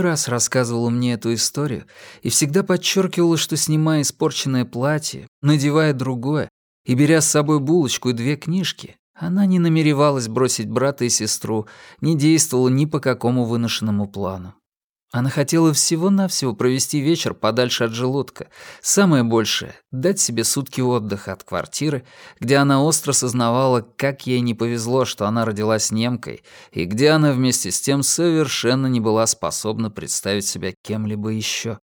Много раз рассказывала мне эту историю и всегда подчеркивала, что, снимая испорченное платье, надевая другое и беря с собой булочку и две книжки, она не намеревалась бросить брата и сестру, не действовала ни по какому выношенному плану. Она хотела всего-навсего провести вечер подальше от желудка. Самое большее — дать себе сутки отдыха от квартиры, где она остро сознавала, как ей не повезло, что она родилась немкой, и где она вместе с тем совершенно не была способна представить себя кем-либо еще.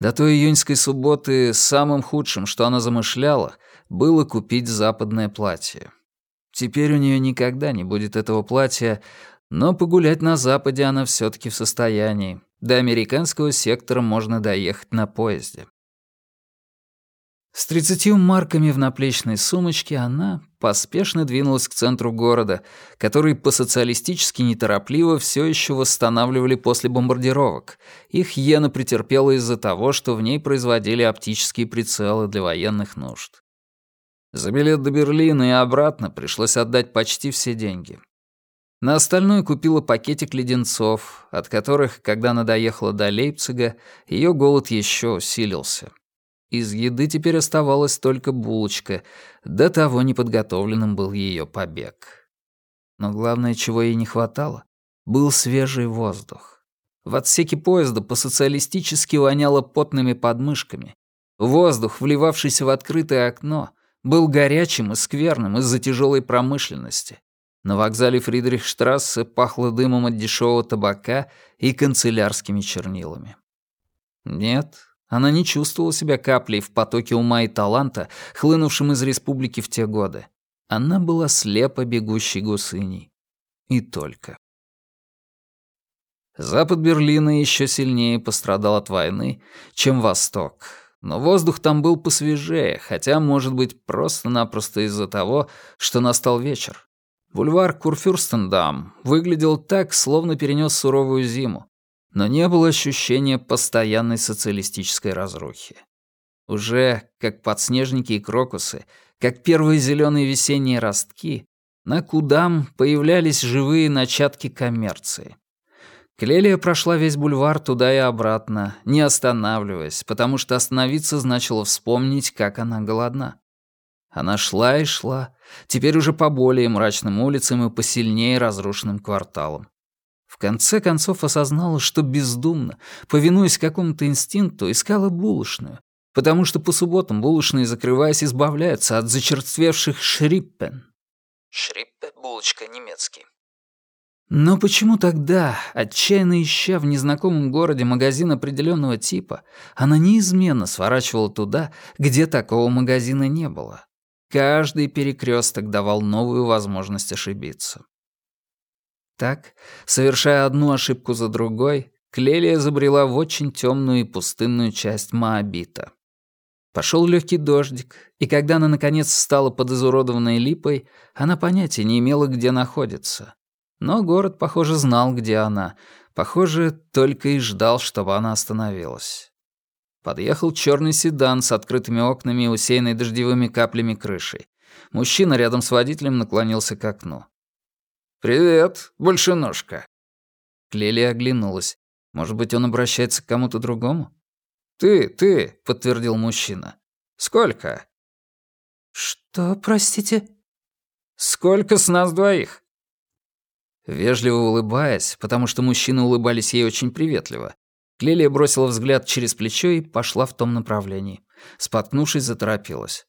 До той июньской субботы самым худшим, что она замышляла, было купить западное платье. Теперь у нее никогда не будет этого платья, но погулять на Западе она все таки в состоянии. До американского сектора можно доехать на поезде. С тридцатью марками в наплечной сумочке она поспешно двинулась к центру города, который по-социалистически неторопливо все еще восстанавливали после бомбардировок. Их Йена претерпела из-за того, что в ней производили оптические прицелы для военных нужд. За билет до Берлина и обратно пришлось отдать почти все деньги. На остальное купила пакетик леденцов, от которых, когда она доехала до Лейпцига, ее голод еще усилился. Из еды теперь оставалась только булочка, до того неподготовленным был ее побег. Но главное, чего ей не хватало, был свежий воздух. В отсеке поезда по-социалистически воняло потными подмышками. Воздух, вливавшийся в открытое окно, был горячим и скверным из-за тяжелой промышленности. На вокзале Фридрихштрассе пахло дымом от дешевого табака и канцелярскими чернилами. Нет, она не чувствовала себя каплей в потоке ума и таланта, хлынувшем из республики в те годы. Она была слепо бегущей гусыней. И только. Запад Берлина еще сильнее пострадал от войны, чем Восток. Но воздух там был посвежее, хотя, может быть, просто-напросто из-за того, что настал вечер. Бульвар Курфюрстендам выглядел так, словно перенес суровую зиму, но не было ощущения постоянной социалистической разрухи. Уже как подснежники и крокусы, как первые зеленые весенние ростки, на Кудам появлялись живые начатки коммерции. Клелия прошла весь бульвар туда и обратно, не останавливаясь, потому что остановиться значило вспомнить, как она голодна. Она шла и шла, теперь уже по более мрачным улицам и посильнее разрушенным кварталам. В конце концов осознала, что бездумно, повинуясь какому-то инстинкту, искала булочную, потому что по субботам булочные, закрываясь, избавляются от зачерствевших шриппен. Шриппе — булочка немецкий. Но почему тогда, отчаянно ища в незнакомом городе магазин определенного типа, она неизменно сворачивала туда, где такого магазина не было? Каждый перекресток давал новую возможность ошибиться. Так, совершая одну ошибку за другой, Клелия забрела в очень темную и пустынную часть Моабита. Пошел легкий дождик, и когда она наконец встала под изуродованной липой, она понятия не имела, где находится. Но город, похоже, знал, где она. Похоже, только и ждал, чтобы она остановилась. Подъехал черный седан с открытыми окнами и усеянной дождевыми каплями крышей. Мужчина рядом с водителем наклонился к окну. «Привет, большеножка». Клелия оглянулась. Может быть, он обращается к кому-то другому? «Ты, ты», — подтвердил мужчина. «Сколько?» «Что, простите?» «Сколько с нас двоих?» Вежливо улыбаясь, потому что мужчины улыбались ей очень приветливо, Клелия бросила взгляд через плечо и пошла в том направлении. Споткнувшись, заторопилась.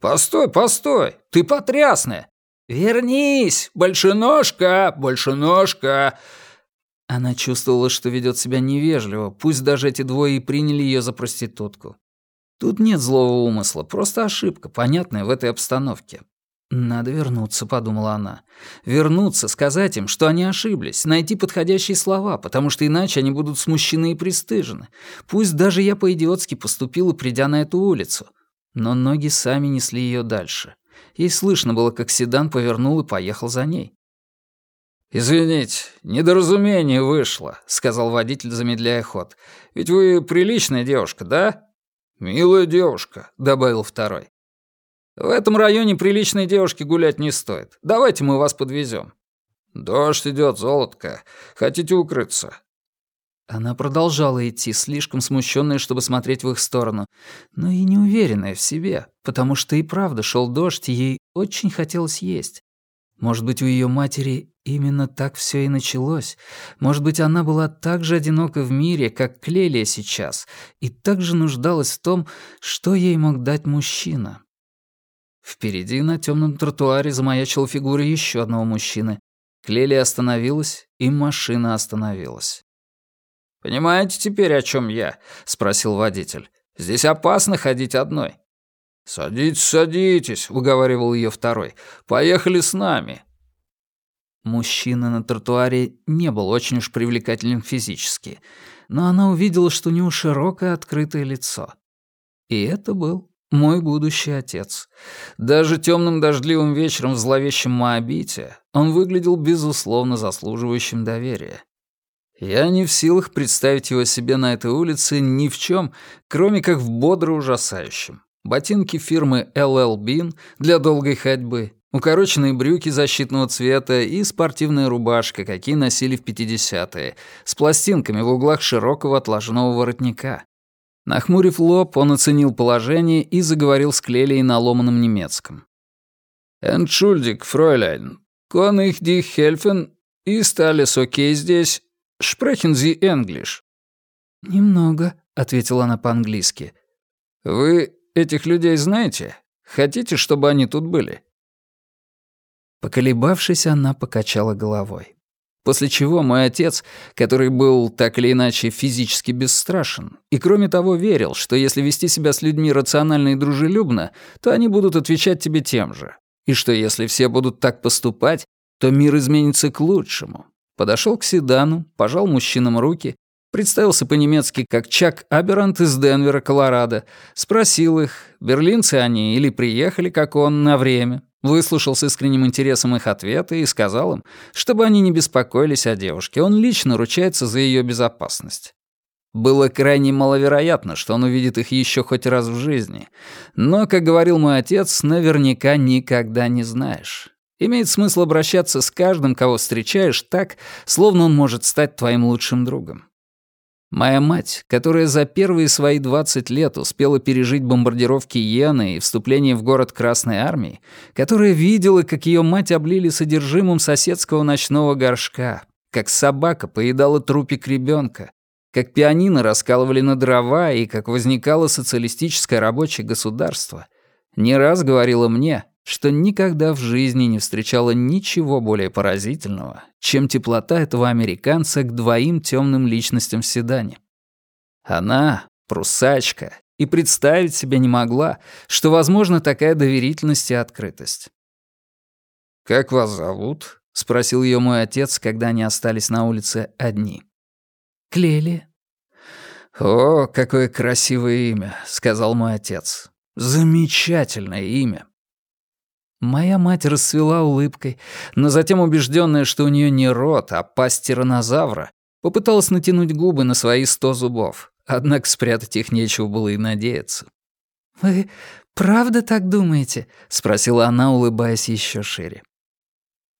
«Постой, постой! Ты потрясная! Вернись! Большеножка! Большеножка!» Она чувствовала, что ведет себя невежливо, пусть даже эти двое и приняли ее за проститутку. Тут нет злого умысла, просто ошибка, понятная в этой обстановке. «Надо вернуться», — подумала она. «Вернуться, сказать им, что они ошиблись, найти подходящие слова, потому что иначе они будут смущены и пристыжены. Пусть даже я по-идиотски поступила, придя на эту улицу». Но ноги сами несли ее дальше. Ей слышно было, как седан повернул и поехал за ней. «Извините, недоразумение вышло», — сказал водитель, замедляя ход. «Ведь вы приличная девушка, да?» «Милая девушка», — добавил второй. В этом районе приличной девушке гулять не стоит. Давайте мы вас подвезем. Дождь идет, золотко. Хотите укрыться? Она продолжала идти, слишком смущенная, чтобы смотреть в их сторону, но и неуверенная в себе, потому что и правда шел дождь, ей очень хотелось есть. Может быть, у ее матери именно так все и началось. Может быть, она была так же одинока в мире, как Клелия сейчас, и так же нуждалась в том, что ей мог дать мужчина. Впереди на темном тротуаре замаячила фигура еще одного мужчины. Клелия остановилась, и машина остановилась. «Понимаете теперь, о чем я?» — спросил водитель. «Здесь опасно ходить одной». «Садитесь, садитесь», — уговаривал ее второй. «Поехали с нами». Мужчина на тротуаре не был очень уж привлекательным физически, но она увидела, что у него широкое открытое лицо. И это был мой будущий отец. Даже темным дождливым вечером в зловещем Моабите он выглядел безусловно заслуживающим доверия. Я не в силах представить его себе на этой улице ни в чем, кроме как в бодро ужасающем. Ботинки фирмы LL Bean для долгой ходьбы, укороченные брюки защитного цвета и спортивная рубашка, какие носили в 50-е, с пластинками в углах широкого отложенного воротника. Нахмурив лоб, он оценил положение и заговорил с Клелией на ломаном немецком. «Entschuldig, Fräulein, kann ich dich helfen? Ist alles okay здесь? Sprechen Sie English?» «Немного», — ответила она по-английски. «Вы этих людей знаете? Хотите, чтобы они тут были?» Поколебавшись, она покачала головой. После чего мой отец, который был так или иначе физически бесстрашен, и кроме того верил, что если вести себя с людьми рационально и дружелюбно, то они будут отвечать тебе тем же, и что если все будут так поступать, то мир изменится к лучшему, Подошел к седану, пожал мужчинам руки, представился по-немецки как Чак Аберант из Денвера, Колорадо, спросил их, берлинцы они или приехали, как он, на время, выслушал с искренним интересом их ответы и сказал им, чтобы они не беспокоились о девушке, он лично ручается за ее безопасность. Было крайне маловероятно, что он увидит их еще хоть раз в жизни, но, как говорил мой отец, наверняка никогда не знаешь. Имеет смысл обращаться с каждым, кого встречаешь, так, словно он может стать твоим лучшим другом. Моя мать, которая за первые свои 20 лет успела пережить бомбардировки Йены и вступление в город Красной Армии, которая видела, как ее мать облили содержимым соседского ночного горшка, как собака поедала трупик ребенка, как пианино раскалывали на дрова и как возникало социалистическое рабочее государство, не раз говорила мне, что никогда в жизни не встречала ничего более поразительного, чем теплота этого американца к двоим темным личностям в седане. Она, прусачка, и представить себе не могла, что возможна такая доверительность и открытость. «Как вас зовут?» — спросил ее мой отец, когда они остались на улице одни. «Клели». «О, какое красивое имя», — сказал мой отец. «Замечательное имя». Моя мать расцвела улыбкой, но затем, убежденная, что у нее не рот, а пасть тиранозавра, попыталась натянуть губы на свои сто зубов. Однако спрятать их нечего было и надеяться. «Вы правда так думаете?» — спросила она, улыбаясь еще шире.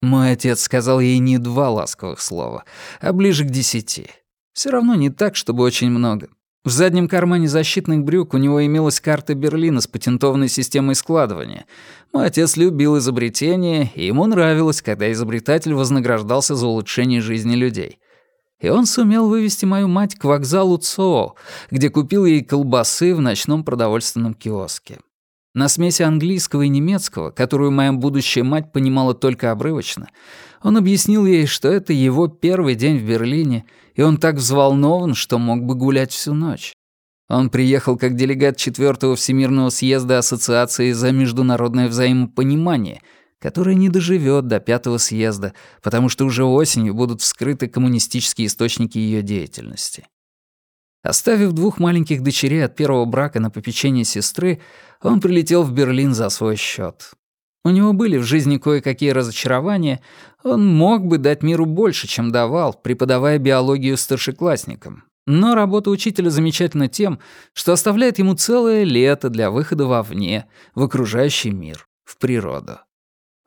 Мой отец сказал ей не два ласковых слова, а ближе к десяти. Все равно не так, чтобы очень много. В заднем кармане защитных брюк у него имелась карта Берлина с патентованной системой складывания. Мой отец любил изобретения, и ему нравилось, когда изобретатель вознаграждался за улучшение жизни людей. И он сумел вывести мою мать к вокзалу ЦО, где купил ей колбасы в ночном продовольственном киоске. На смеси английского и немецкого, которую моя будущая мать понимала только обрывочно, он объяснил ей, что это его первый день в Берлине, и он так взволнован, что мог бы гулять всю ночь. Он приехал как делегат четвертого Всемирного съезда Ассоциации за международное взаимопонимание, которое не доживет до пятого съезда, потому что уже осенью будут вскрыты коммунистические источники ее деятельности. Оставив двух маленьких дочерей от первого брака на попечение сестры, он прилетел в Берлин за свой счет. У него были в жизни кое-какие разочарования, он мог бы дать миру больше, чем давал, преподавая биологию старшеклассникам. Но работа учителя замечательна тем, что оставляет ему целое лето для выхода вовне, в окружающий мир, в природу.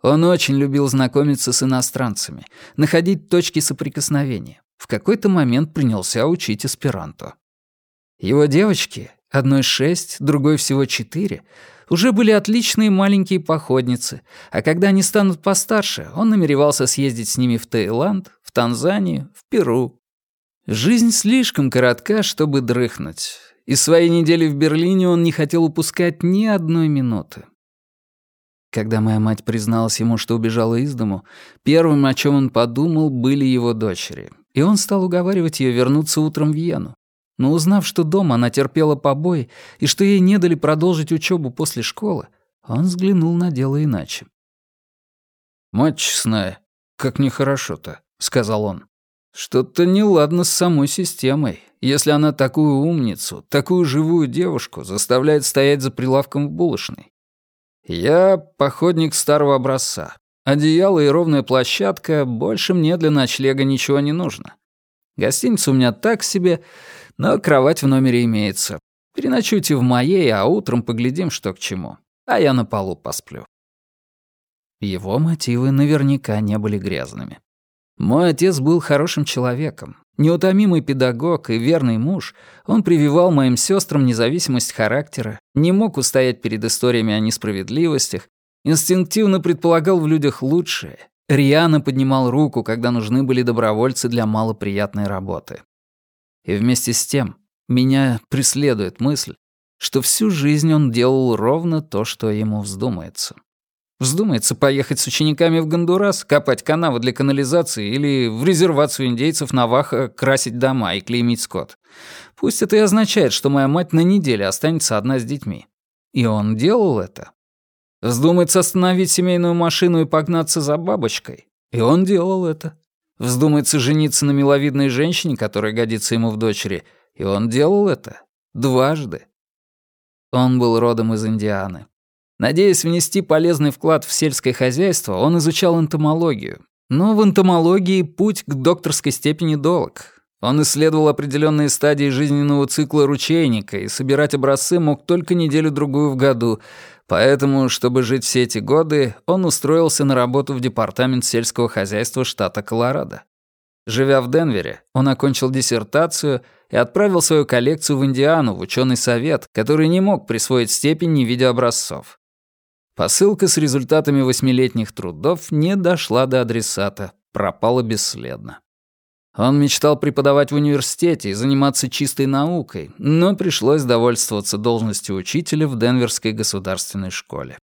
Он очень любил знакомиться с иностранцами, находить точки соприкосновения, в какой-то момент принялся учить эсперанто. Его девочки, одной шесть, другой всего четыре, уже были отличные маленькие походницы, а когда они станут постарше, он намеревался съездить с ними в Таиланд, в Танзанию, в Перу. Жизнь слишком коротка, чтобы дрыхнуть. Из своей недели в Берлине он не хотел упускать ни одной минуты. Когда моя мать призналась ему, что убежала из дому, первым, о чем он подумал, были его дочери. И он стал уговаривать ее вернуться утром в Вену. Но узнав, что дома она терпела побои и что ей не дали продолжить учебу после школы, он взглянул на дело иначе. «Мать честная, как нехорошо-то», — сказал он. «Что-то неладно с самой системой, если она такую умницу, такую живую девушку заставляет стоять за прилавком в булочной. Я походник старого образца. Одеяло и ровная площадка, больше мне для ночлега ничего не нужно. Гостиница у меня так себе, но кровать в номере имеется. Переночуйте в моей, а утром поглядим, что к чему. А я на полу посплю». Его мотивы наверняка не были грязными. Мой отец был хорошим человеком. Неутомимый педагог и верный муж, он прививал моим сестрам независимость характера, не мог устоять перед историями о несправедливостях, инстинктивно предполагал в людях лучшее, рьяно поднимал руку, когда нужны были добровольцы для малоприятной работы. И вместе с тем меня преследует мысль, что всю жизнь он делал ровно то, что ему вздумается. Вздумается поехать с учениками в Гондурас, копать канавы для канализации или в резервацию индейцев Наваха красить дома и клеймить скот. Пусть это и означает, что моя мать на неделе останется одна с детьми. И он делал это. Вздумается остановить семейную машину и погнаться за бабочкой. И он делал это. Вздумается жениться на миловидной женщине, которая годится ему в дочери, и он делал это. Дважды. Он был родом из Индианы. Надеясь внести полезный вклад в сельское хозяйство, он изучал энтомологию. Но в энтомологии путь к докторской степени долг. Он исследовал определенные стадии жизненного цикла ручейника и собирать образцы мог только неделю-другую в году, Поэтому, чтобы жить все эти годы, он устроился на работу в департамент сельского хозяйства штата Колорадо. Живя в Денвере, он окончил диссертацию и отправил свою коллекцию в Индиану в ученый совет, который не мог присвоить степень, не видя образцов. Посылка с результатами восьмилетних трудов не дошла до адресата, пропала бесследно. Он мечтал преподавать в университете и заниматься чистой наукой, но пришлось довольствоваться должностью учителя в Денверской государственной школе.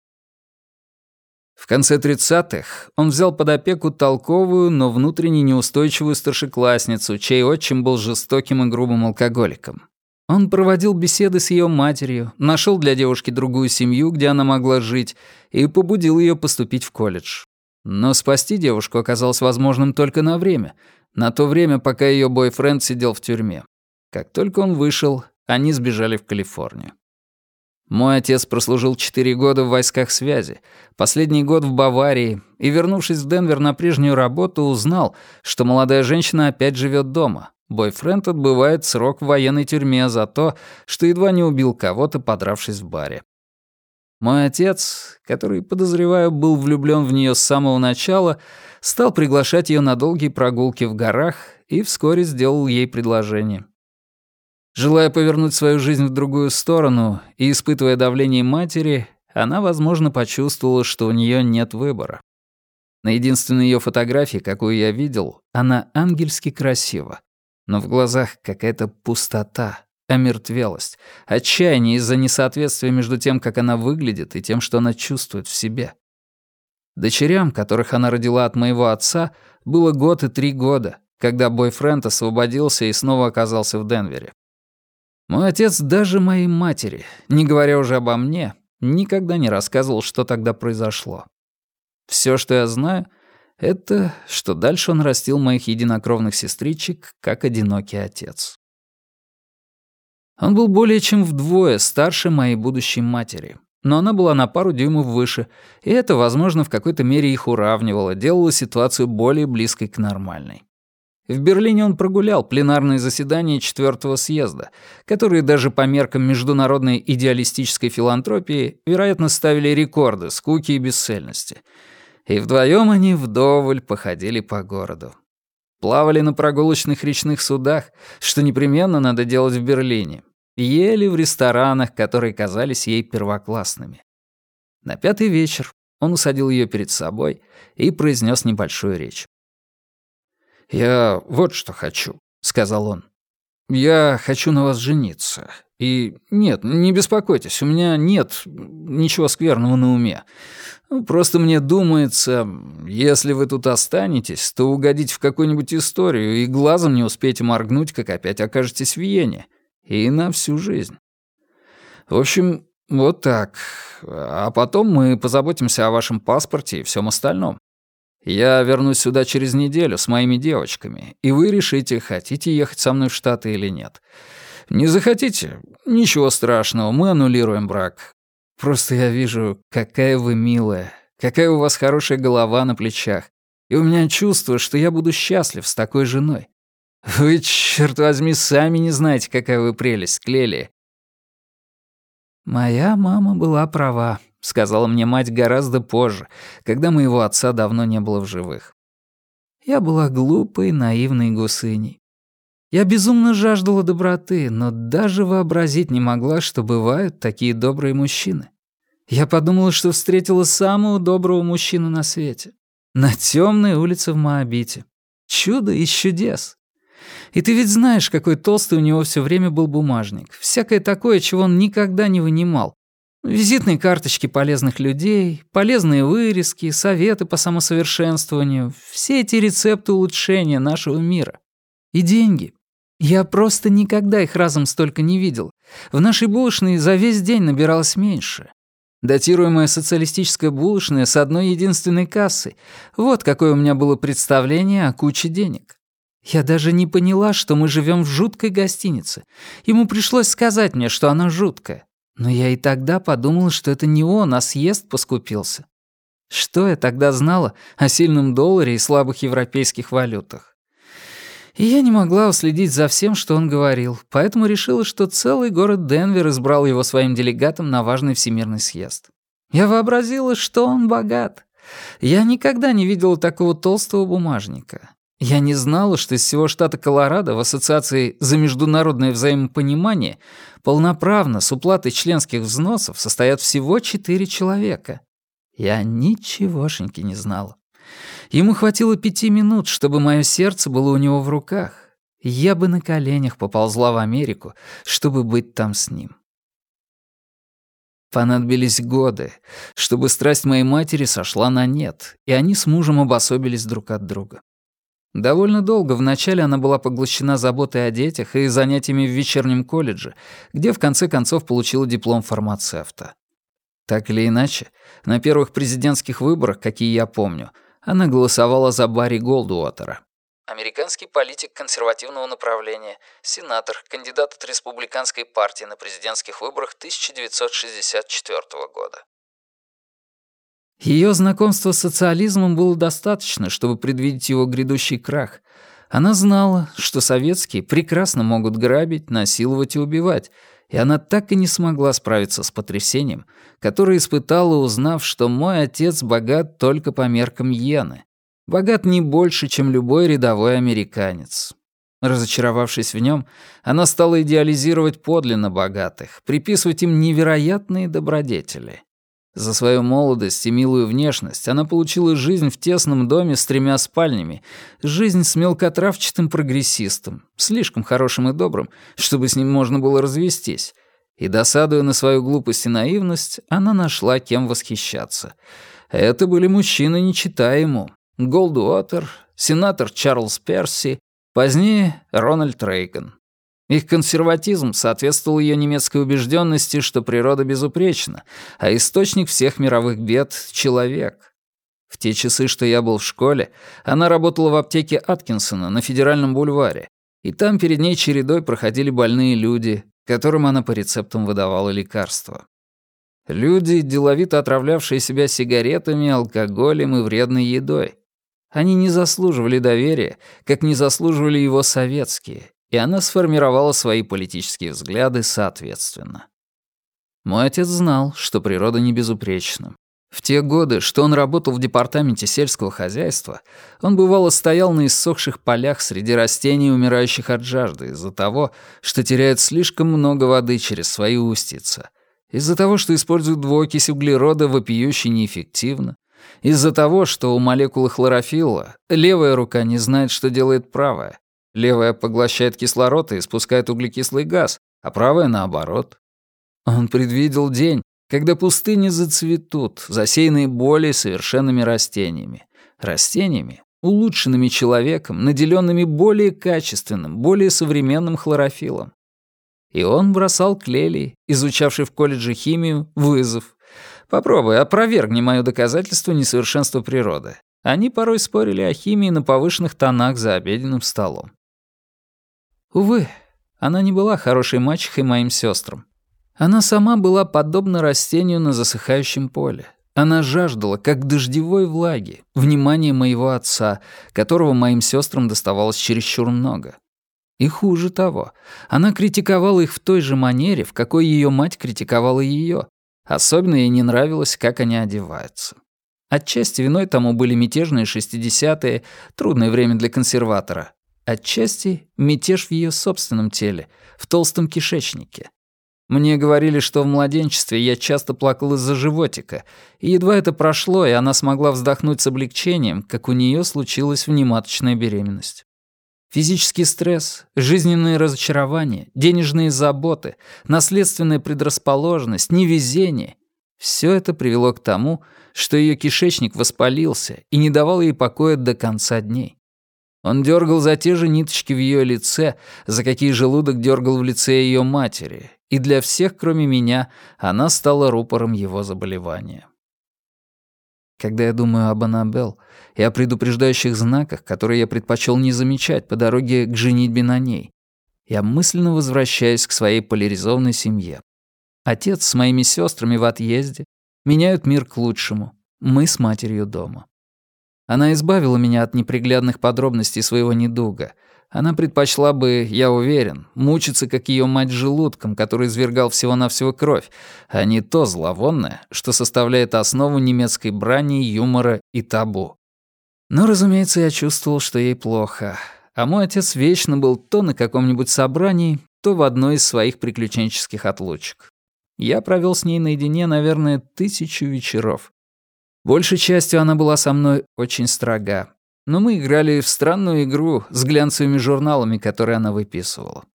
В конце 30-х он взял под опеку толковую, но внутренне неустойчивую старшеклассницу, чей отчим был жестоким и грубым алкоголиком. Он проводил беседы с ее матерью, нашел для девушки другую семью, где она могла жить, и побудил ее поступить в колледж. Но спасти девушку оказалось возможным только на время, на то время, пока ее бойфренд сидел в тюрьме. Как только он вышел, они сбежали в Калифорнию. Мой отец прослужил четыре года в войсках связи, последний год в Баварии, и, вернувшись в Денвер на прежнюю работу, узнал, что молодая женщина опять живет дома. Бойфренд отбывает срок в военной тюрьме за то, что едва не убил кого-то, подравшись в баре. Мой отец, который, подозреваю, был влюблен в нее с самого начала, стал приглашать ее на долгие прогулки в горах и вскоре сделал ей предложение. Желая повернуть свою жизнь в другую сторону и испытывая давление матери, она, возможно, почувствовала, что у нее нет выбора. На единственной ее фотографии, какую я видел, она ангельски красива, но в глазах какая-то пустота, омертвелость, отчаяние из-за несоответствия между тем, как она выглядит, и тем, что она чувствует в себе. Дочерям, которых она родила от моего отца, было год и три года, когда бойфренд освободился и снова оказался в Денвере. Мой отец даже моей матери, не говоря уже обо мне, никогда не рассказывал, что тогда произошло. Все, что я знаю, это, что дальше он растил моих единокровных сестричек, как одинокий отец. Он был более чем вдвое старше моей будущей матери, но она была на пару дюймов выше, и это, возможно, в какой-то мере их уравнивало, делало ситуацию более близкой к нормальной. В Берлине он прогулял пленарные заседания четвертого съезда, которые даже по меркам международной идеалистической филантропии, вероятно, ставили рекорды скуки и бесцельности. И вдвоем они вдоволь походили по городу. Плавали на прогулочных речных судах, что непременно надо делать в Берлине, ели в ресторанах, которые казались ей первоклассными. На пятый вечер он усадил ее перед собой и произнес небольшую речь. «Я вот что хочу», — сказал он. «Я хочу на вас жениться. И нет, не беспокойтесь, у меня нет ничего скверного на уме. Просто мне думается, если вы тут останетесь, то угодите в какую-нибудь историю и глазом не успеете моргнуть, как опять окажетесь в Вене. И на всю жизнь. В общем, вот так. А потом мы позаботимся о вашем паспорте и всем остальном. Я вернусь сюда через неделю с моими девочками, и вы решите, хотите ехать со мной в Штаты или нет. Не захотите? Ничего страшного, мы аннулируем брак. Просто я вижу, какая вы милая, какая у вас хорошая голова на плечах, и у меня чувство, что я буду счастлив с такой женой. Вы, черт возьми, сами не знаете, какая вы прелесть, Клели. «Моя мама была права», — сказала мне мать гораздо позже, когда моего отца давно не было в живых. Я была глупой, наивной гусыней. Я безумно жаждала доброты, но даже вообразить не могла, что бывают такие добрые мужчины. Я подумала, что встретила самого доброго мужчину на свете. На темной улице в Моабите. Чудо из чудес. И ты ведь знаешь, какой толстый у него все время был бумажник. Всякое такое, чего он никогда не вынимал. Визитные карточки полезных людей, полезные вырезки, советы по самосовершенствованию, все эти рецепты улучшения нашего мира. И деньги. Я просто никогда их разом столько не видел. В нашей булочной за весь день набиралось меньше. Датируемая социалистическая булочная с одной единственной кассой. Вот какое у меня было представление о куче денег. Я даже не поняла, что мы живем в жуткой гостинице. Ему пришлось сказать мне, что она жуткая. Но я и тогда подумала, что это не он, а съезд поскупился. Что я тогда знала о сильном долларе и слабых европейских валютах? И я не могла уследить за всем, что он говорил, поэтому решила, что целый город Денвер избрал его своим делегатом на важный всемирный съезд. Я вообразила, что он богат. Я никогда не видела такого толстого бумажника. Я не знала, что из всего штата Колорадо в Ассоциации за международное взаимопонимание полноправно с уплатой членских взносов состоят всего четыре человека. Я ничегошеньки не знала. Ему хватило пяти минут, чтобы мое сердце было у него в руках. Я бы на коленях поползла в Америку, чтобы быть там с ним. Понадобились годы, чтобы страсть моей матери сошла на нет, и они с мужем обособились друг от друга. Довольно долго вначале она была поглощена заботой о детях и занятиями в вечернем колледже, где в конце концов получила диплом фармацевта. Так или иначе, на первых президентских выборах, какие я помню, она голосовала за Барри Голдуотера. Американский политик консервативного направления, сенатор, кандидат от республиканской партии на президентских выборах 1964 года. Ее знакомство с социализмом было достаточно, чтобы предвидеть его грядущий крах. Она знала, что советские прекрасно могут грабить, насиловать и убивать, и она так и не смогла справиться с потрясением, которое испытала, узнав, что мой отец богат только по меркам иены. Богат не больше, чем любой рядовой американец. Разочаровавшись в нем, она стала идеализировать подлинно богатых, приписывать им невероятные добродетели. За свою молодость и милую внешность она получила жизнь в тесном доме с тремя спальнями, жизнь с мелкотравчатым прогрессистом, слишком хорошим и добрым, чтобы с ним можно было развестись. И, досадуя на свою глупость и наивность, она нашла кем восхищаться. Это были мужчины, не читая ему. Голдуотер, сенатор Чарльз Перси, позднее Рональд Рейган. Их консерватизм соответствовал ее немецкой убежденности, что природа безупречна, а источник всех мировых бед — человек. В те часы, что я был в школе, она работала в аптеке Аткинсона на Федеральном бульваре, и там перед ней чередой проходили больные люди, которым она по рецептам выдавала лекарства. Люди, деловито отравлявшие себя сигаретами, алкоголем и вредной едой. Они не заслуживали доверия, как не заслуживали его советские, и она сформировала свои политические взгляды соответственно. Мой отец знал, что природа не безупречна. В те годы, что он работал в департаменте сельского хозяйства, он бывало стоял на иссохших полях среди растений, умирающих от жажды, из-за того, что теряют слишком много воды через свои устица, из-за того, что используют двуокись углерода вопиюще неэффективно, из-за того, что у молекулы хлорофилла левая рука не знает, что делает правая, левая поглощает кислород и испускает углекислый газ, а правая наоборот. Он предвидел день, когда пустыни зацветут, засеянные более совершенными растениями. Растениями, улучшенными человеком, наделенными более качественным, более современным хлорофилом. И он бросал Клелии, изучавший в колледже химию, вызов. Попробуй, опровергни мое доказательство несовершенства природы. Они порой спорили о химии на повышенных тонах за обеденным столом. Увы, она не была хорошей мачехой моим сестрам. Она сама была подобна растению на засыхающем поле. Она жаждала, как дождевой влаги, внимания моего отца, которого моим сестрам доставалось чересчур много. И хуже того, она критиковала их в той же манере, в какой ее мать критиковала ее. Особенно ей не нравилось, как они одеваются. Отчасти виной тому были мятежные 60-е, трудное время для консерватора. Отчасти мятеж в ее собственном теле, в толстом кишечнике. Мне говорили, что в младенчестве я часто плакал из-за животика, и едва это прошло, и она смогла вздохнуть с облегчением, как у нее случилась внематочная беременность. Физический стресс, жизненные разочарования, денежные заботы, наследственная предрасположенность, невезение — все это привело к тому, что ее кишечник воспалился и не давал ей покоя до конца дней. Он дергал за те же ниточки в ее лице, за какие желудок дергал в лице ее матери, и для всех, кроме меня, она стала рупором его заболевания. Когда я думаю об Аннабелл и о предупреждающих знаках, которые я предпочел не замечать по дороге к женитьбе на ней, я мысленно возвращаюсь к своей поляризованной семье. Отец с моими сестрами в отъезде, меняют мир к лучшему, мы с матерью дома. Она избавила меня от неприглядных подробностей своего недуга, она предпочла бы, я уверен, мучиться, как ее мать, желудком, который извергал всего-навсего кровь, а не то зловонное, что составляет основу немецкой брани, юмора и табу. Но, разумеется, я чувствовал, что ей плохо. А мой отец вечно был то на каком-нибудь собрании, то в одной из своих приключенческих отлучек. Я провел с ней наедине, наверное, тысячу вечеров. Большей частью она была со мной очень строга, но мы играли в странную игру с глянцевыми журналами, которые она выписывала.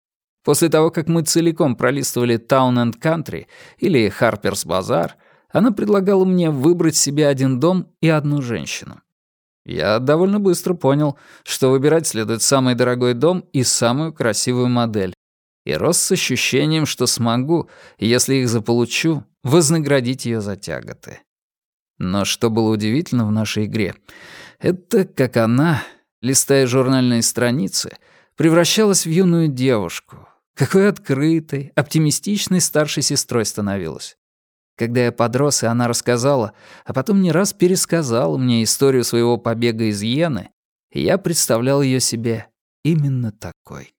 После того, как мы целиком пролистывали Town and Country или Harper's Bazaar, она предлагала мне выбрать себе один дом и одну женщину. Я довольно быстро понял, что выбирать следует самый дорогой дом и самую красивую модель. И рос с ощущением, что смогу, если их заполучу, вознаградить ее за тяготы. Но что было удивительно в нашей игре — это как она, листая журнальные страницы, превращалась в юную девушку. Какой открытой, оптимистичной старшей сестрой становилась. Когда я подрос, и она рассказала, а потом не раз пересказала мне историю своего побега из Йены, я представлял ее себе именно такой.